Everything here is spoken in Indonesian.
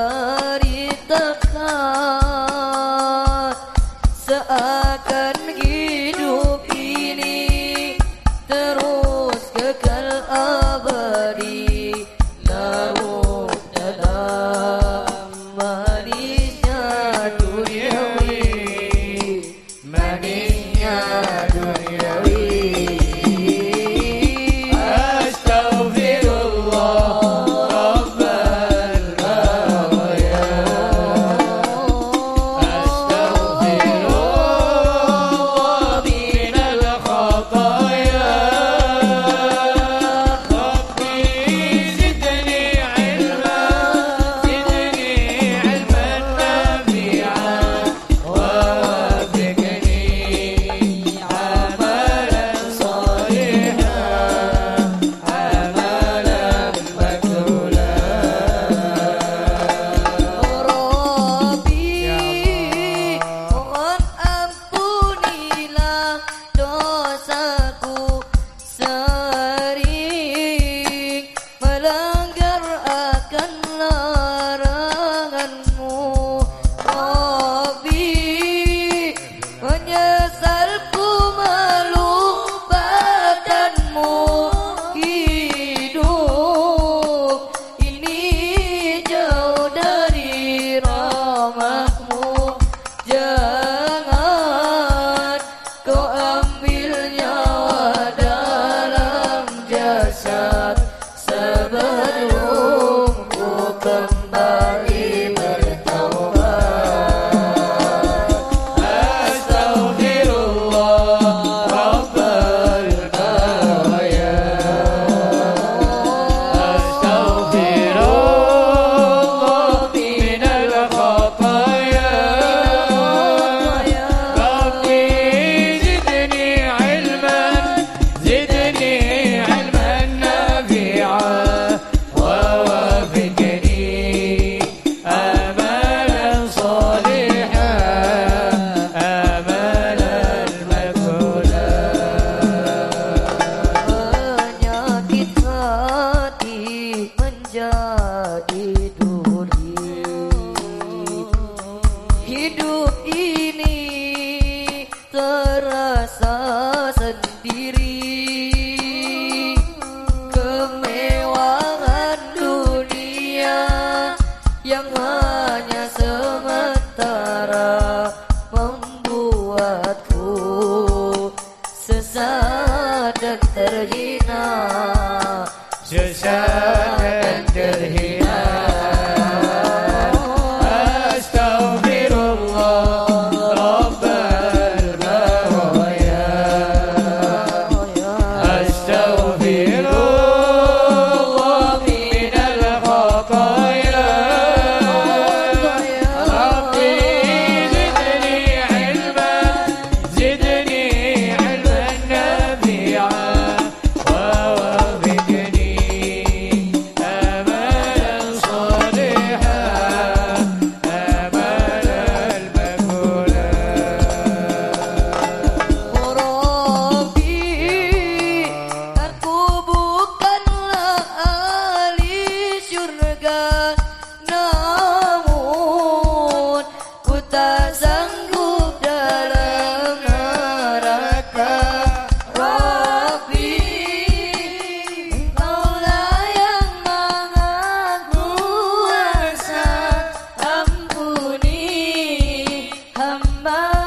hari tekar Yes. diri. Kemewahan dunia yang hanya sementara membuatku sesat dan terhina. Sesaat dan terhina. Muhammad